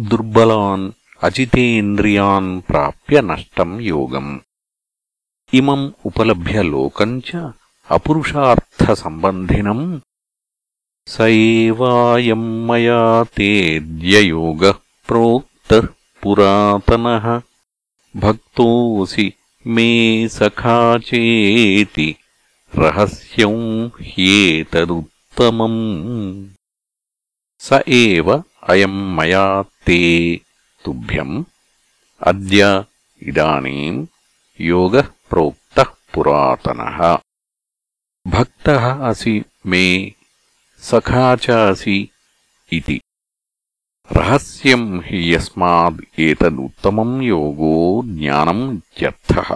दुर्बलान् अचितेन्द्रियान् प्राप्य नष्टम् योगम्। इमम् उपलभ्य लोकम् च अपुरुषार्थसम्बन्धिनम्। स एवायम् मया तेऽद्ययोगः प्रोक्तः पुरातनः। भक्तोऽसि मे सखा चेति रहस्यं ह्येतदुत्तमम्। स एव అయం మయా తే తుభ్యం అద్య ఇదానీం యోగ ప్రోక్త పురాతన భక్త అసి మే సఖా చ ఇది రహస్యం హి యస్మాద్ ఏతదుత్తమం యోగో జ్ఞానం ఇత్యర్థః